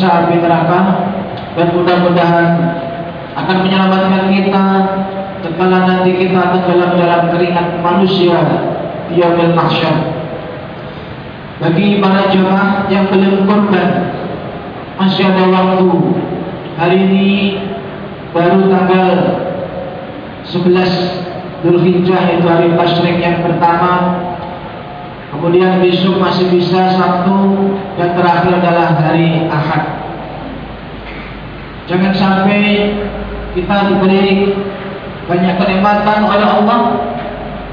siksa api neraka dan mudah-mudahan akan menyelamatkan kita tatkala nanti kita tenggelam dalam keringat manusia di yaumil mahsyar. Bagi para jemaah yang belum korban masih ada waktu. Hari ini baru tanggal 11 Dzulhijjah itu hari tasyrik yang pertama. Kemudian besok masih bisa Sabtu dan terakhir adalah hari Ahad. Jangan sampai kita diberi banyak kenikmatan oleh Allah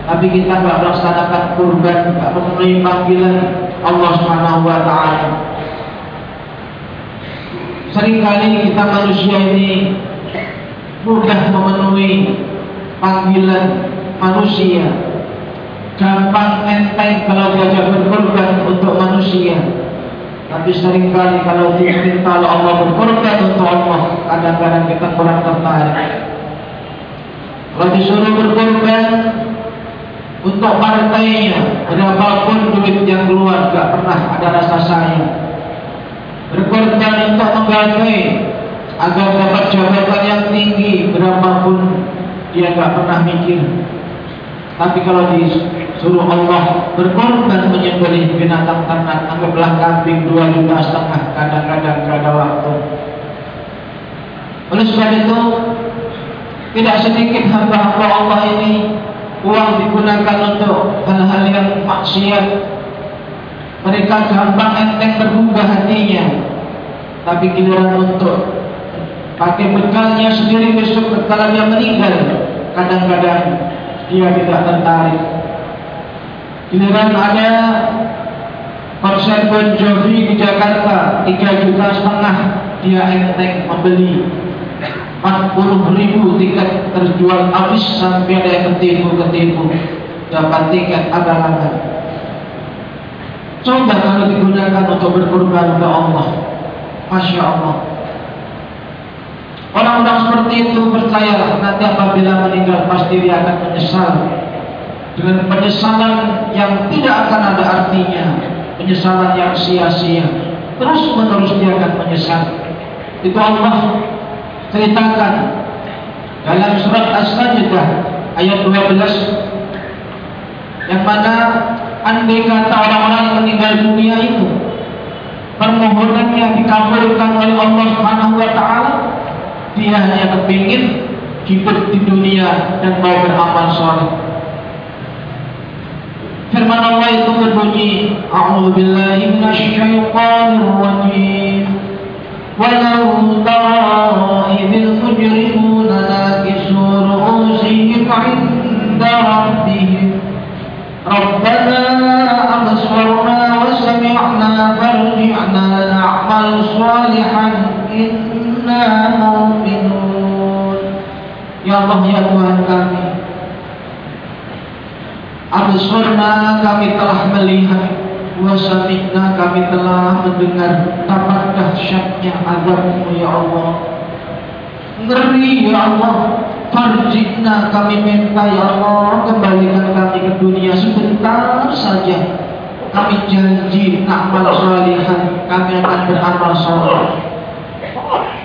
tapi kita tidak melaksanakan kurban, tidak memenuhi panggilan Allah Subhanahu wa taala. Seringkali kita manusia ini mudah memenuhi panggilan manusia. Gampang enteng kalau diajak berkorban untuk manusia. Tapi sering kali kalau diminta oleh Allah berkorban untuk Allah, kadang-kadang kita kurang tertarik. Kalau disuruh berkorban untuk partainya, berapapun duit yang keluar, gak pernah ada rasa sayang. Berkorban untuk menggapai agar dapat jabatan yang tinggi, berapapun dia gak pernah mikir. Tapi kalau disuruh Allah berkorban menyembelih binatang ternak, anggaplah kambing dua juta setengah, kadang-kadang gak ada waktu. Oleh sebab itu, tidak sedikit hamba-hamba Allah ini uang digunakan untuk hal-hal yang maksiat. Mereka gampang enteng tergugah hatinya. Tapi giliran untuk pakai bekalnya sendiri besok dia meninggal, kadang-kadang dia tidak tertarik. Giliran ada konser Bon Jovi di Jakarta 3 juta setengah dia enteng membeli. 40 ribu tiket terjual habis sampai ada yang ketipu-ketipu dapat tiket abal-abal coba kalau digunakan untuk berkorban ke Allah. Masya Allah. Orang-orang seperti itu percayalah nanti apabila meninggal pasti dia akan menyesal dengan penyesalan yang tidak akan ada artinya penyesalan yang sia-sia terus menerus dia akan menyesal. Itu Allah ceritakan dalam surat As-Sajdah ayat 12 yang mana andai kata orang-orang meninggal dunia itu permohonannya dikabulkan oleh Allah Subhanahu wa taala dia hanya kepingin hidup di dunia dan mau beramal soleh firman Allah itu berbunyi A'udzu billahi minasyaitonir rajim ولو ترى إذ المجرمون ناكسوا رؤوسهم عند ربهم ربنا أبصرنا وسمعنا فارجعنا نعمل صالحا إنا مؤمنون يا الله يا Tuhan kami Absurna kami telah melihat Wasamikna kami telah mendengar Betapa dahsyatnya azabmu ya Allah. Ngeri ya Allah. Farjikna kami minta ya Allah Kembalikan kami ke dunia sebentar saja. Kami janji Amal salihan Kami akan beramal salih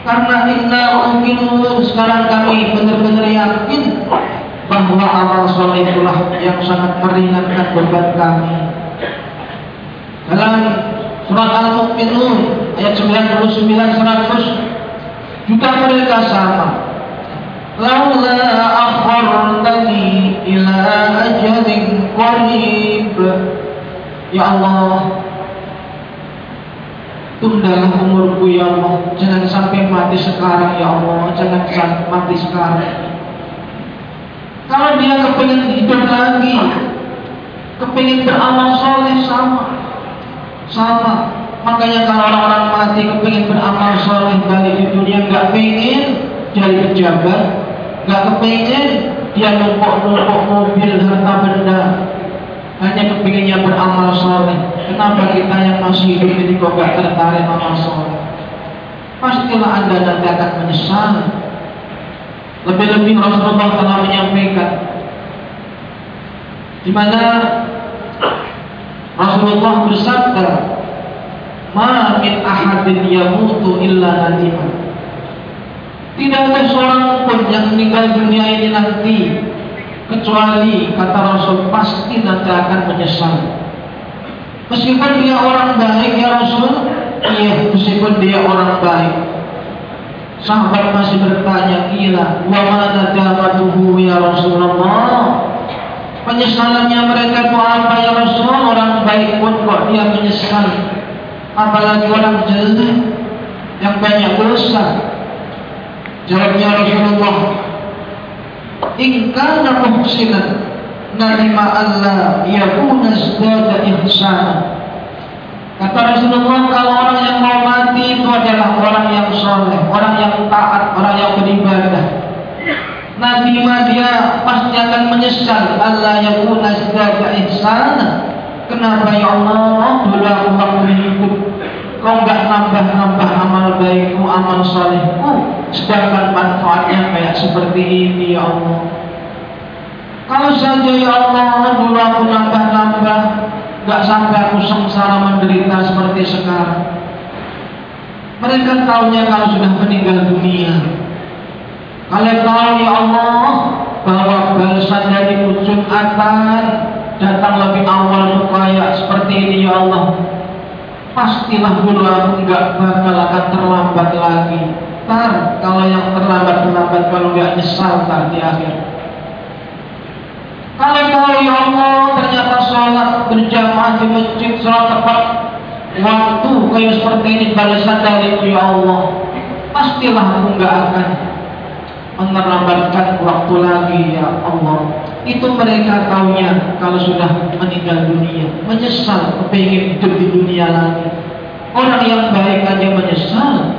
Karena inna mungkin Sekarang kami benar-benar yakin Bahwa amal salih itulah Yang sangat meringankan beban kami dalam surat Al-Mu'minun ayat 99 100 juga mereka sama. Laula akhartani ila ajalin qarib. Ya Allah, tundalah umurku ya Allah jangan sampai mati sekarang ya Allah jangan sampai mati sekarang kalau dia kepingin hidup lagi kepingin beramal soleh sama sama. Makanya kalau orang-orang mati kepingin beramal soleh balik di dunia nggak pengen jadi pejabat, nggak kepingin dia numpuk-numpuk mobil harta benda, hanya kepinginnya beramal soleh. Kenapa kita yang masih hidup ini kok gak tertarik amal soleh? Pastilah anda nanti akan menyesal. Lebih-lebih Rasulullah telah menyampaikan di mana Rasulullah bersabda Ma min ahadin yamutu illa nadiman. Tidak ada seorang pun yang meninggal dunia ini nanti kecuali kata Rasul pasti nanti akan menyesal. Meskipun dia orang baik ya Rasul, iya meskipun dia orang baik. Sahabat masih bertanya, kira wa mana damatuhu ya Rasulullah? Penyesalannya mereka itu apa ya Rasul? Orang baik pun kok dia menyesal. Apalagi orang jelek yang banyak dosa. Jawabnya Rasulullah, "In kana muhsinan nalima Allah yakuna zdada ihsana." Kata Rasulullah, kalau orang yang mau mati itu adalah orang yang soleh, orang yang taat, orang yang beribadah. Nanti dia pasti akan menyesal Allah yakuna zdada ihsana. Kenapa ya Allah dulu aku waktu hidup Kau nggak nambah-nambah amal baikmu, amal solehmu, sedangkan manfaatnya kayak seperti ini ya Allah. Kalau saja ya Allah dulu aku nambah-nambah, nggak sampai aku sengsara menderita seperti sekarang. Mereka tahunya kalau sudah meninggal dunia. Kalau tahu ya Allah bahwa balasan dari ujung atas datang lebih awal supaya seperti ini ya Allah pastilah dulu aku nggak bakal akan terlambat lagi. Tar, kalau yang terlambat terlambat kalau nggak nyesal tar di akhir. Kalau tahu ya Allah ternyata sholat berjamaah di masjid sholat tepat waktu kayak seperti ini balasan dari ya Allah. Pastilah aku nggak akan menerlambatkan waktu lagi ya Allah. Itu mereka taunya kalau sudah meninggal dunia, menyesal, kepingin hidup di dunia lagi. Orang yang baik aja menyesal.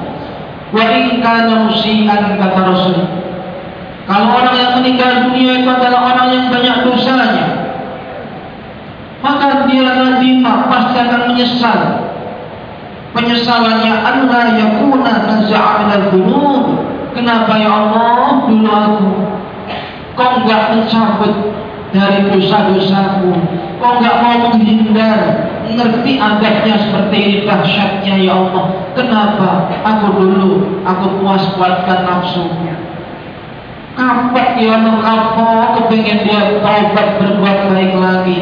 Wa in kana musian kata Rasul. Kalau orang yang meninggal dunia itu adalah orang yang banyak dosanya, maka dia nadima pasti akan menyesal. Penyesalannya Allah yakuna naza'a minal dhunub. Kenapa ya Allah dulu aku Kau enggak mencabut dari dosa-dosaku. Kau enggak mau menghindar. Ngerti adabnya seperti ini dahsyatnya ya Allah. Kenapa? Aku dulu, aku puas kuatkan nafsunya. Kapok ya kapok, kepingin dia taubat berbuat baik lagi.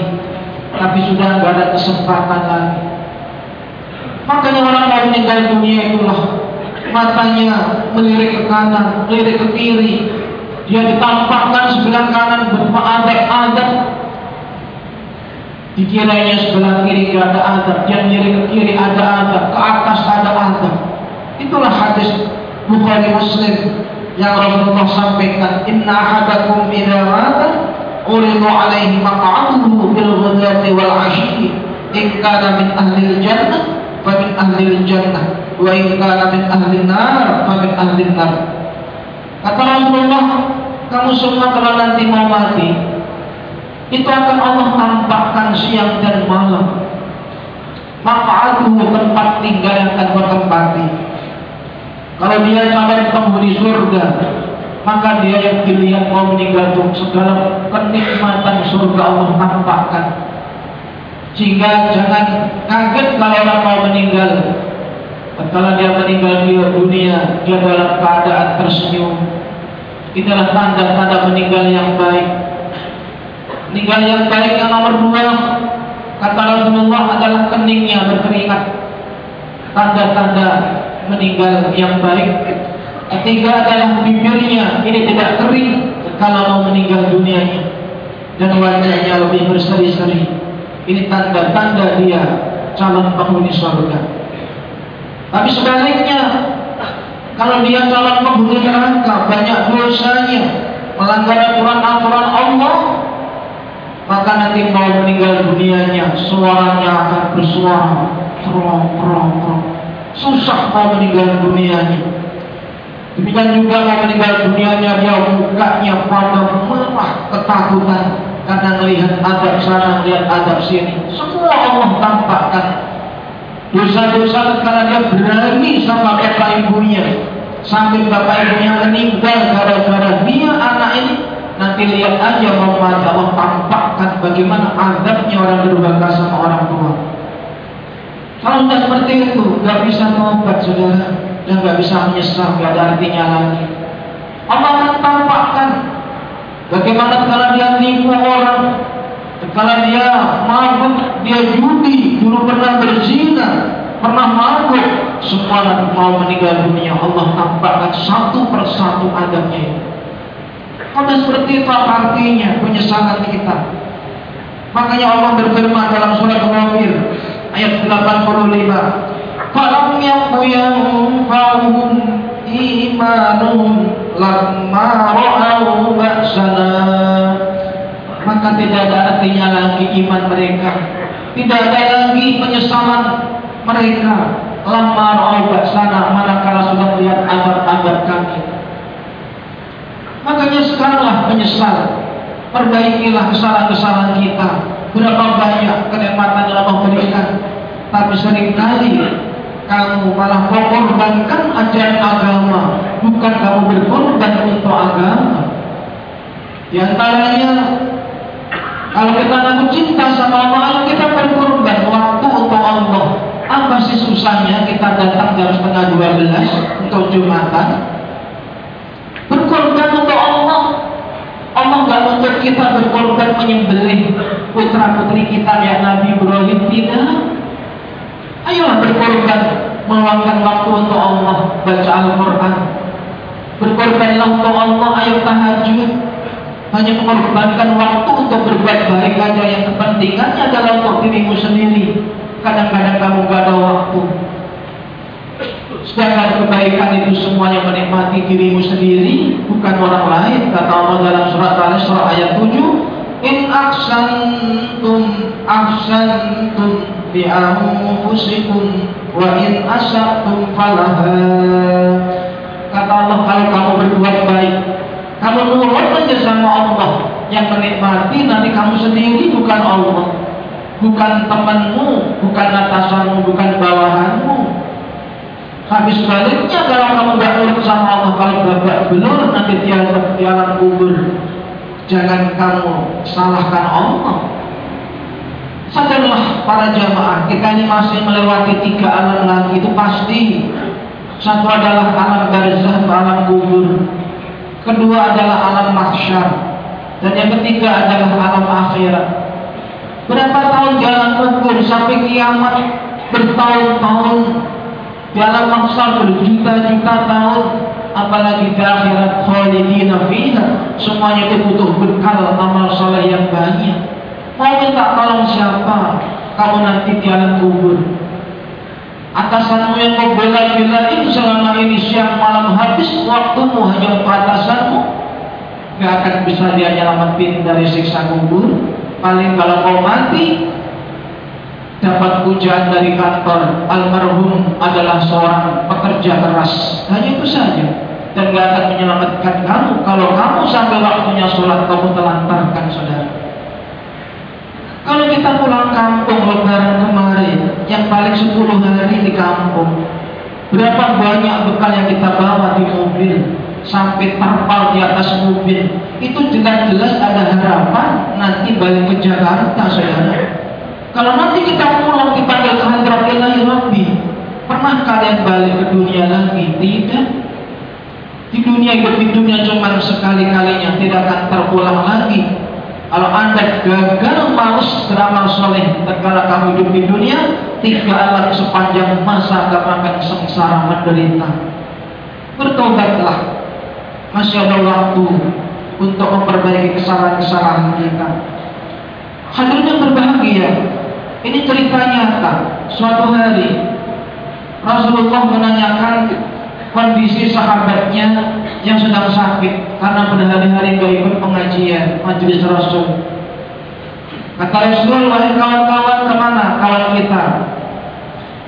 Tapi sudah enggak ada kesempatan lagi. Makanya orang mau meninggal dunia itulah matanya melirik ke kanan, melirik ke kiri, dia ditampakkan sebelah kanan berupa adab-adab. Dikiranya sebelah kiri tidak ada adab, dia nyeri ke kiri ada adab, ke atas ada adab. Itulah hadis Bukhari Muslim yang Rasulullah sampaikan, Inna ahadakum idza mata uridu alaihi maq'aduhu bil ghadati wal 'ashyi in kana min ahli jannah fa min ahli jannah wa in kana min ahli nar fa min ahli nar. Kata Rasulullah, kamu semua kalau nanti mau mati itu akan Allah tampakkan siang dan malam. Manfaatmu tempat tinggal yang akan kau tempati kalau dia calon penghuni surga maka dia yang dilihat mau meninggal itu segala kenikmatan surga Allah tampakkan sehingga jangan kaget kalau orang mau meninggal kalau dia meninggal di dunia dia dalam keadaan tersenyum Itulah tanda-tanda meninggal yang baik. Meninggal yang baik yang nomor dua kata Rasulullah adalah keningnya berkeringat. Tanda-tanda meninggal yang baik. Ketiga adalah bibirnya ini tidak kering kalau mau meninggal dunianya dan wajahnya lebih berseri-seri. Ini tanda-tanda dia calon penghuni surga. Tapi sebaliknya kalau dia calon penghuni neraka, banyak dosanya, melanggar aturan-aturan Allah, maka nanti mau meninggal dunianya, suaranya akan bersuara, terong, terong, terong. Susah mau meninggal dunianya. Demikian juga mau meninggal dunianya, dia mukanya pada merah ketakutan. Karena melihat adab sana, melihat adab sini. Semua Allah tampakkan. Dosa-dosa karena dia berani sama bapak ibunya. Sampai bapak ibunya meninggal gara-gara dia anak ini. Nanti lihat aja mau Allah tampakkan bagaimana azabnya orang durhaka sama orang tua Kalau tidak seperti itu, nggak bisa tobat saudara dan nggak bisa menyesal, nggak ada artinya lagi. Allah akan tampakkan bagaimana kalau dia nipu orang, kalau dia mabuk, dia judi, dulu pernah berzina, pernah mabuk, semua mau meninggal dunia. Allah tampakkan satu persatu adabnya. Kalau seperti itu apa artinya penyesalan kita? Makanya Allah berfirman dalam surat Ghafir ayat 85 falam yaku yanfa'uhum imanuhum lamma ra'au ba'sana. Maka tidak ada artinya lagi iman mereka. Tidak ada lagi penyesalan mereka. Lamma ra'au ba'sana manakala sudah melihat azab-azab kami. Makanya sekaranglah menyesal. Perbaikilah kesalahan-kesalahan kita berapa banyak kenikmatan yang Allah berikan tapi sering kali kamu malah mengorbankan ajaran agama. Bukan kamu berkorban untuk agama. Di antaranya kalau kita ngaku cinta sama Allah kita berkorban waktu untuk Allah apa sih susahnya kita datang jam setengah dua belas untuk Jumatan berkorban untuk Allah Untuk kita berkorban menyembelih putra putri kita ya Nabi Ibrahim tidak Ayolah berkorban meluangkan waktu untuk Allah baca Al-Quran. Berkorbanlah untuk Allah ayo tahajud. Hanya mengorbankan waktu untuk berbuat baik aja yang kepentingannya adalah untuk dirimu sendiri. Kadang-kadang kamu gak ada waktu sedangkan kebaikan itu semuanya menikmati dirimu sendiri bukan orang lain. Kata Allah dalam surat Al-Isra ayat 7 in aksantum aksantum bi anfusikum wa in asyaqtum falaha. Kata Allah kalau kamu berbuat baik kamu nurut saja sama Allah. Yang menikmati nanti kamu sendiri bukan Allah. Bukan temanmu bukan atasanmu bukan bawahanmu habis baliknya kalau kamu gak nurut sama Allah kalau babak belur nanti tiada tiada kubur jangan kamu salahkan Allah Sadarlah para jamaah, kita ini masih melewati tiga alam lagi itu pasti. Satu adalah alam barzah alam kubur. Kedua adalah alam mahsyar. Dan yang ketiga adalah alam akhirat. Berapa tahun jalan kubur sampai kiamat bertahun-tahun di alam mahsyar berjuta-juta tahun apalagi di akhirat khalidina fiha semuanya itu butuh bekal amal soleh yang banyak Mau minta tolong siapa? Kamu nanti di alam kubur. Atasanmu yang kau bela-belain selama ini siang malam habis waktumu hanya untuk atasanmu. Gak akan bisa dia nyelamatin dari siksa kubur. Paling kalau kau mati dapat pujian dari kantor almarhum adalah seorang pekerja keras. Hanya itu saja. Dan gak akan menyelamatkan kamu kalau kamu sampai waktunya sholat kamu telantarkan saudara. Kalau kita pulang kampung lebaran kemarin, yang paling 10 hari di kampung, berapa banyak bekal yang kita bawa di mobil, sampai terpal di atas mobil, itu jelas-jelas ada harapan nanti balik ke Jakarta, saudara. Kalau nanti kita pulang dipanggil ke hadrat ilahi Rabbi, pernah kalian balik ke dunia lagi? Tidak. Di dunia hidup di dunia cuma sekali-kalinya tidak akan terulang lagi. Kalau anda gagal malas beramal soleh Terkala kamu hidup di dunia Tiga alat sepanjang masa kamu akan sengsara menderita. Bertobatlah Masih ada waktu Untuk memperbaiki kesalahan-kesalahan kita. Hadirin yang berbahagia Ini cerita nyata Suatu hari Rasulullah menanyakan kondisi sahabatnya yang sedang sakit karena berhari-hari gak ikut pengajian majelis Rasul. Kata Rasul, wahai kawan-kawan ke mana kawan kita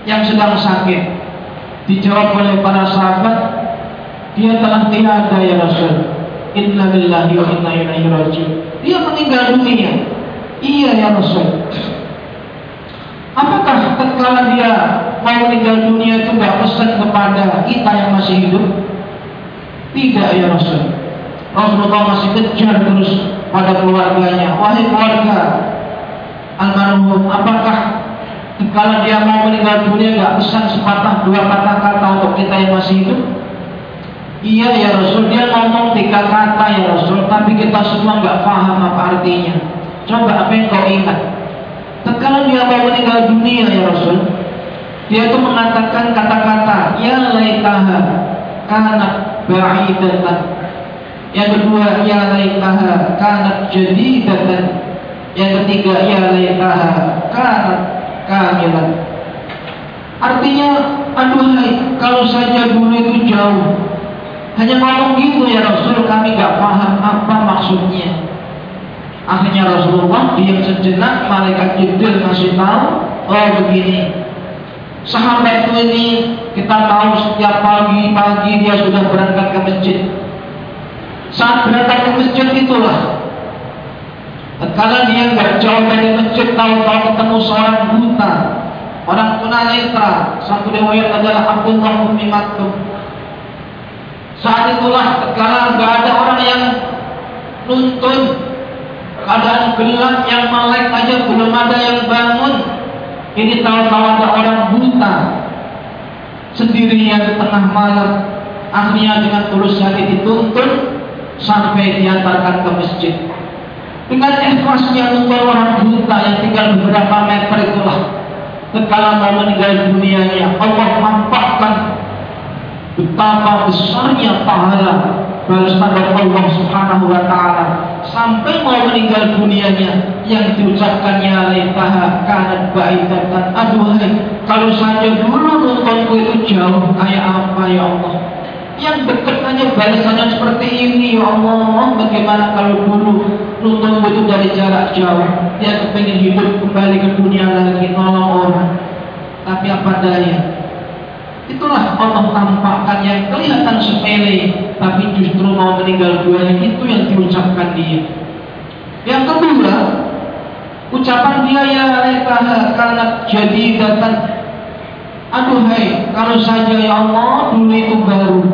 yang sedang sakit? Dijawab oleh para sahabat, dia telah tiada ya Rasul. Inna lillahi wa inna ilaihi rajiun. Dia meninggal dunia. Iya ya Rasul. Apakah tatkala dia mau meninggal dunia itu nggak pesan kepada kita yang masih hidup? Tidak ya Rasul. Rasulullah masih kejar terus pada keluarganya. Wahai keluarga almarhum, apakah Kalau dia mau meninggal dunia nggak pesan sepatah dua patah kata untuk kita yang masih hidup. Iya ya Rasul, dia ngomong tiga kata ya Rasul, tapi kita semua nggak paham apa artinya. Coba apa yang kau ingat? Kalau dia mau meninggal dunia ya Rasul, dia itu mengatakan kata-kata ya laitaha kanat ba'idatan. Yang kedua ya laitaha kanat jadidatan. Yang ketiga ya laitaha kanat kamilan. Artinya, aduhai, kalau saja dulu itu jauh. Hanya ngomong gitu ya Rasul, kami gak paham apa maksudnya. Akhirnya Rasulullah diam sejenak, malaikat Jibril masih tahu, oh begini. Sahabat itu ini kita tahu setiap pagi-pagi dia sudah berangkat ke masjid. Saat berangkat ke masjid itulah Tatkala dia nggak jauh dari masjid tahu-tahu ketemu seorang buta, orang tunanetra, satu riwayat adalah Abdullah bin Maktum. Saat itulah tatkala nggak ada orang yang nuntun, keadaan gelap yang melek aja belum ada yang bangun. Ini tahu-tahu ada orang buta sendirian di tengah malam. Akhirnya dengan tulus hati dituntun sampai diantarkan ke masjid. Dengan ikhlasnya untuk orang buta yang tinggal beberapa meter itulah Tekala mau meninggal dunianya Allah mampakkan Betapa besarnya pahala Balasan dari Allah subhanahu wa ta'ala Sampai mau meninggal dunianya Yang diucapkannya Laitaha kanat ba'idatan. Aduhai Kalau saja dulu nontonku itu jauh Kayak apa ya Allah? Yang dekat hanya balasannya seperti ini ya Allah bagaimana kalau dulu nonton itu dari jarak jauh dia kepengen hidup kembali ke dunia lagi nolong orang. Tapi apa daya itulah Allah tampakkan yang kelihatan sepele tapi justru mau meninggal dunia itu yang diucapkan dia yang kedua ucapan dia ya karena jadi datang Aduhai, kalau saja ya Allah dulu itu baru.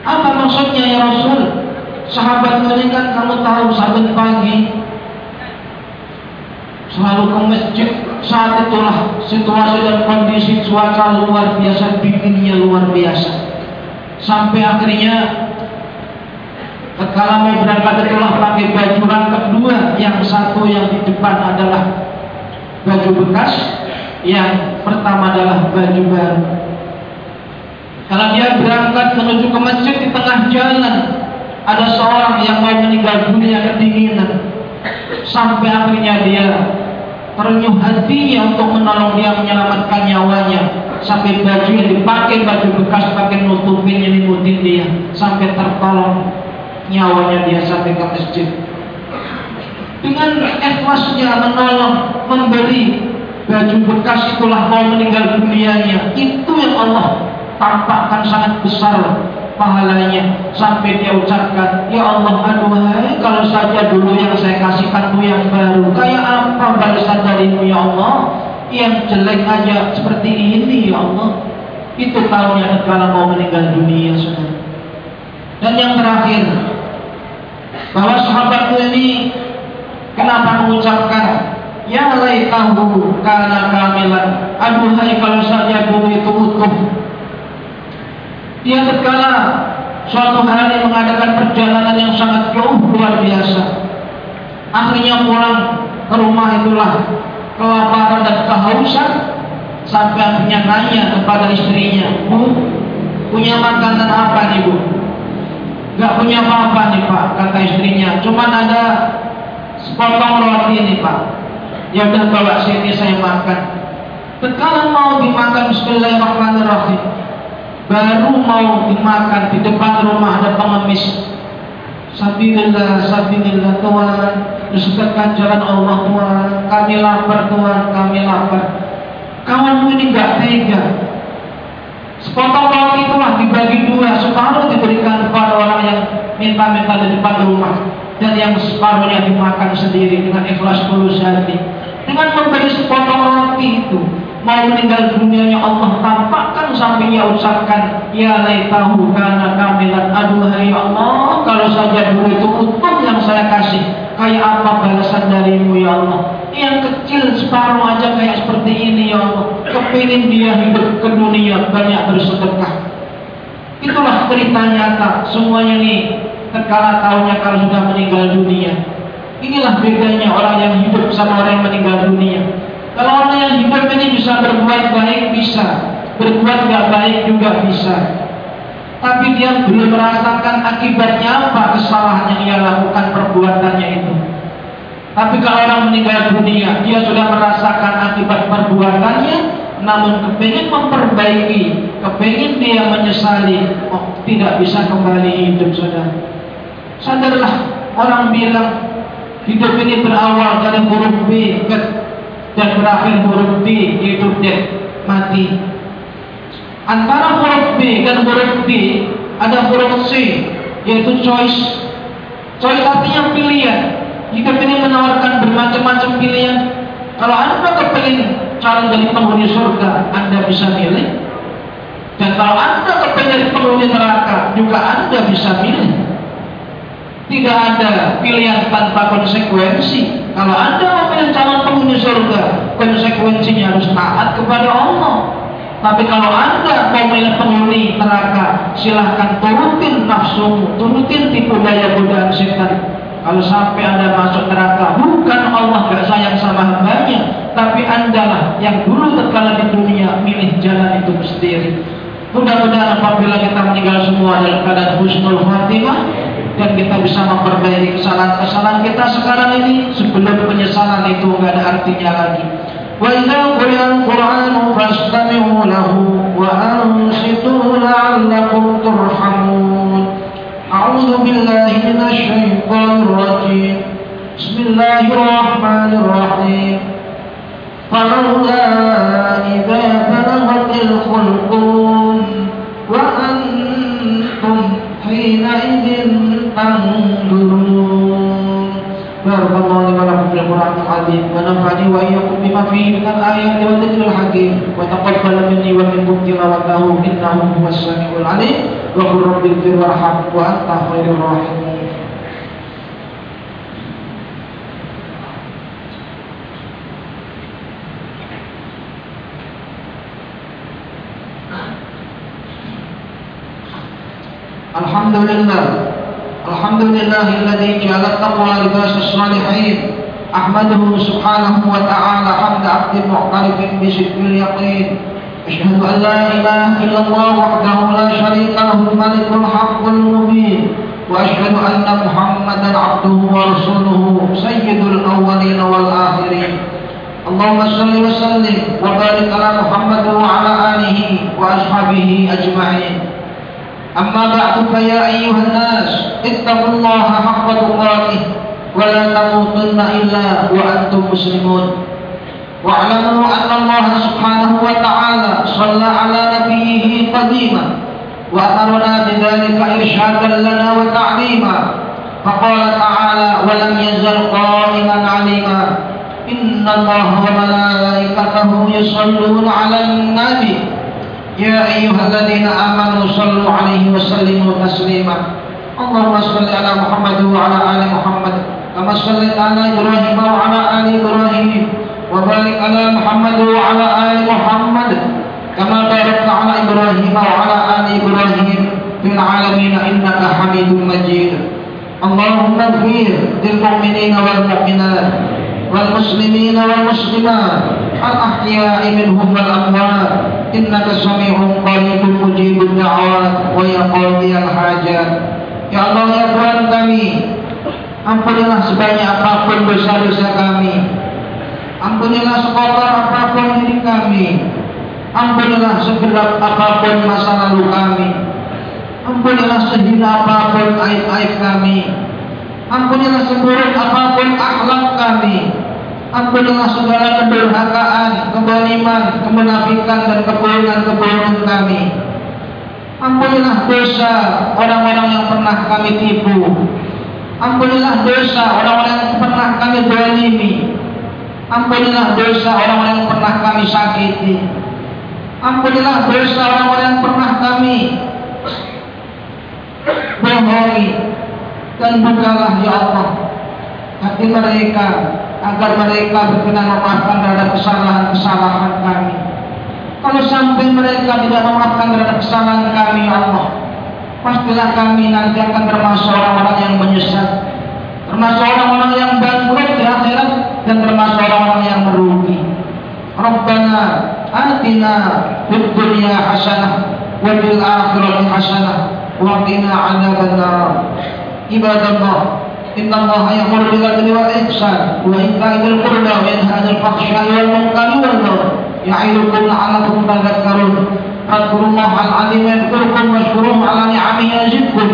Apa maksudnya ya Rasul? Sahabat kan kamu tahu sahabat pagi selalu ke masjid saat itulah situasi dan kondisi cuaca luar biasa dinginnya luar biasa sampai akhirnya Ketika mau berangkat itulah pakai baju rangkap dua Yang satu yang di depan adalah Baju bekas yang pertama adalah baju baru. Kalau dia berangkat menuju ke masjid di tengah jalan, ada seorang yang mau meninggal dunia kedinginan. Sampai akhirnya dia terenyuh hatinya untuk menolong dia menyelamatkan nyawanya. Sampai baju yang dipakai baju bekas pakai nutupin nyelimutin dia sampai tertolong nyawanya dia sampai ke masjid. Dengan ikhlasnya menolong, memberi baju bekas itulah mau meninggal dunianya itu yang Allah tampakkan sangat besar pahalanya sampai dia ucapkan ya Allah aduhai kalau saja dulu yang saya kasihkan yang baru kayak apa balasan darimu ya Allah yang jelek aja seperti ini ya Allah itu tahunya kalau mau meninggal dunia sudah dan yang terakhir bahwa sahabatku ini kenapa mengucapkan Ya laitahu kana kamilan. Aduhai kalau saja bumi itu utuh. Dia terkala suatu hari mengadakan perjalanan yang sangat jauh luar biasa. Akhirnya pulang ke rumah itulah kelaparan dan kehausan sampai akhirnya nanya kepada istrinya, Bu, punya makanan apa nih Bu? Gak punya apa-apa nih Pak, kata istrinya. Cuman ada sepotong roti nih Pak. Ya udah bawa sini saya makan. Kalau mau dimakan Bismillahirrahmanirrahim. Baru mau dimakan di depan rumah ada pengemis. Sabillillah, sabillillah Tuhan. Disebutkan jalan Allah Tuhan. Kami lapar Tuhan, kami lapar. Kawanmu ini gak tega. Sepotong roti itulah dibagi dua, separuh diberikan kepada orang yang minta-minta di depan rumah dan yang separuhnya dimakan sendiri dengan ikhlas tulus hati dengan memberi sepotong roti itu mau meninggal dunianya Allah tampakkan sampai ia ucapkan ya laitahu kana kamilan aduhai ya Allah kalau saja dulu itu utuh yang saya kasih kayak apa balasan darimu ya Allah Yang kecil separuh aja kayak seperti ini ya Allah. Kepingin dia hidup ke dunia banyak bersedekah. Itulah cerita nyata. Semuanya ini terkala tahunya kalau sudah meninggal dunia. Inilah bedanya orang yang hidup sama orang yang meninggal dunia. Kalau orang yang hidup ini bisa berbuat baik bisa, berbuat gak baik juga bisa. Tapi dia belum merasakan akibatnya apa kesalahan yang ia lakukan perbuatannya itu. Tapi kalau orang meninggal dunia, dia sudah merasakan akibat perbuatannya, namun kepingin memperbaiki, kepingin dia menyesali, oh tidak bisa kembali hidup saudara. Sadarlah orang bilang hidup ini berawal dari huruf B dan berakhir huruf D yaitu death mati. Antara huruf B dan huruf D ada huruf C yaitu choice. Choice artinya pilihan. Jika ingin menawarkan bermacam-macam pilihan, kalau Anda kepingin calon dari penghuni surga, Anda bisa milih. Dan kalau Anda kepingin penghuni neraka, juga Anda bisa milih. Tidak ada pilihan tanpa konsekuensi. Kalau Anda mau pilih calon penghuni surga, konsekuensinya harus taat kepada Allah. Tapi kalau Anda mau milih penghuni neraka, silahkan turutin nafsu, turutin tipu daya godaan setan. Kalau sampai Anda masuk neraka, bukan Allah gak sayang sama hambanya, tapi Anda lah yang dulu terkala di dunia milih jalan itu sendiri. Mudah-mudahan apabila kita meninggal semua dalam keadaan husnul khatimah dan kita bisa memperbaiki kesalahan-kesalahan kita sekarang ini sebelum penyesalan itu nggak ada artinya lagi. Wa idza al-Qur'anu fastami'u lahu Bismillahirrahmanirrahim. القرآن العظيم ونفعني وإياكم بما فيه من الآيات والذكر الحكيم وتقبل مني ومنكم تلاوته إنه هو السميع العليم وقل رب اغفر وارحم وأنت خير الراحمين الحمد لله الحمد لله الذي جعل التقوى لباس الصالحين أحمده سبحانه وتعالى حمد عبد معترف بصدق اليقين. أشهد أن لا إله إلا الله وحده لا شريك له الملك الحق المبين. وأشهد أن محمدا عبده ورسوله سيد الأولين والآخرين. اللهم صل وسلم وبارك على محمد وعلى آله وأصحابه أجمعين. أما بعد فيا أيها الناس اتقوا الله حق تقاته. ولا تموتن إلا وأنتم مسلمون. واعلموا أن الله سبحانه وتعالى صلى على نبيه قديما وأمرنا بذلك إرشادا لنا وتعليما. فقال تعالى ولم يزل قائما عليما. إن الله وملائكته يصلون على النبي. يا أيها الذين آمنوا صلوا عليه وسلموا تسليما. اللهم صل على محمد وعلى آل محمد. كما صليت على إبراهيم وعلى آل إبراهيم وبارك على محمد وعلى آل محمد كما باركت على إبراهيم وعلى آل إبراهيم في العالمين إنك حميد مجيد اللهم اغفر للمؤمنين والمؤمنات والمسلمين والمسلمات الأحياء منهم والأموات إنك سميع قريب مجيب الدعوات ويا قاضي الحاجات Ya Allah ya Tuhan kami Ampunilah sebanyak apa pun dosa-dosa kami. Ampunilah sekotor apa pun diri kami. Ampunilah segelap apa pun masa lalu kami. Ampunilah sehina apa pun aib-aib kami. Ampunilah seburuk apa pun akhlak kami. Ampunilah segala kedurhakaan, kebaliman, kemenafikan dan kebohongan-kebohongan kami. Ampunilah dosa orang-orang yang pernah kami tipu Ampunilah dosa orang-orang yang pernah kami dolimi Ampunilah dosa orang-orang yang pernah kami sakiti. Ampunilah dosa orang-orang yang pernah kami bohongi. Dan bukalah ya Allah hati mereka agar mereka berkenan memaafkan terhadap kesalahan-kesalahan kami. Kalau sampai mereka tidak memaafkan terhadap kesalahan kami, ya Allah, pastilah kami nanti akan termasuk orang-orang yang menyesat, termasuk orang-orang yang bangkrut di akhirat, dan termasuk orang-orang yang merugi. Rabbana atina fid dunya hasanah wa fil akhirati hasanah wa qina adzabannar. Ibadallah, إن الله يأمر بالعدل والإحسان وإيتاء ذي القربى وينهى عن الفحشاء والمنكر والبغي يعظكم لعلكم تذكرون فاذكروا الله العظيم يذكركم واشكروه على نعمه يزدكم.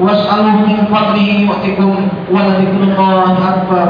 واسألوه من فضله يؤتكم. ولذكر الله أكبر.